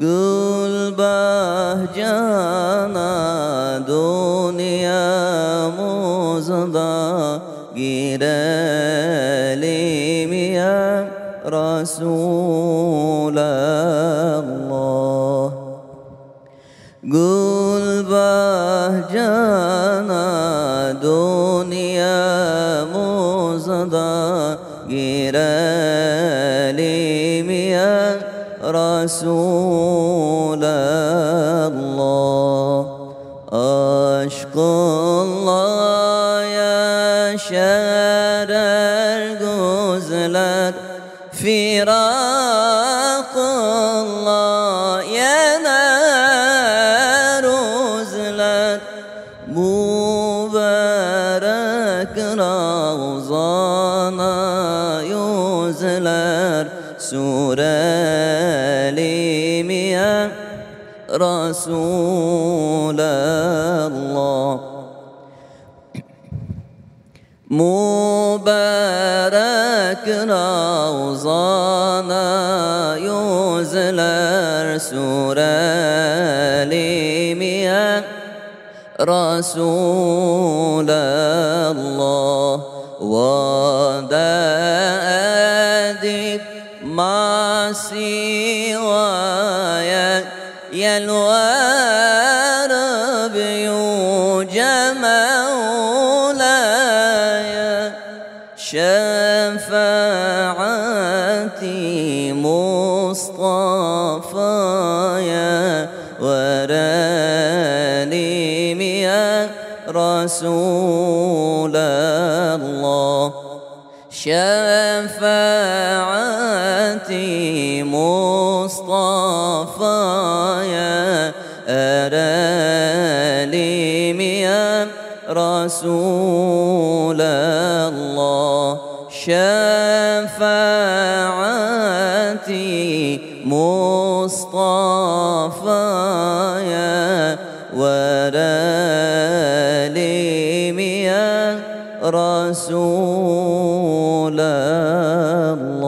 Gül bahcana dünyamızda girelim ya Resulallah Gül bahcana dünyamızda girelim ya رسول الله. أشق الله يا شهر الغزلات فراق الله يا نار غزلات مبارك روزانا يزلات رسول ليميا رسول الله. مبارك روزانا يوزلر سورة ليميا رسول الله. Edip masivaya يلوار بيوجا مولاي شفاعتي مصطفايا ورانيم يا رسول الله. شفاعتي مصطفايا أراليم يا رسول الله. شفاعتي مصطفايا وراليم يا رسول الله.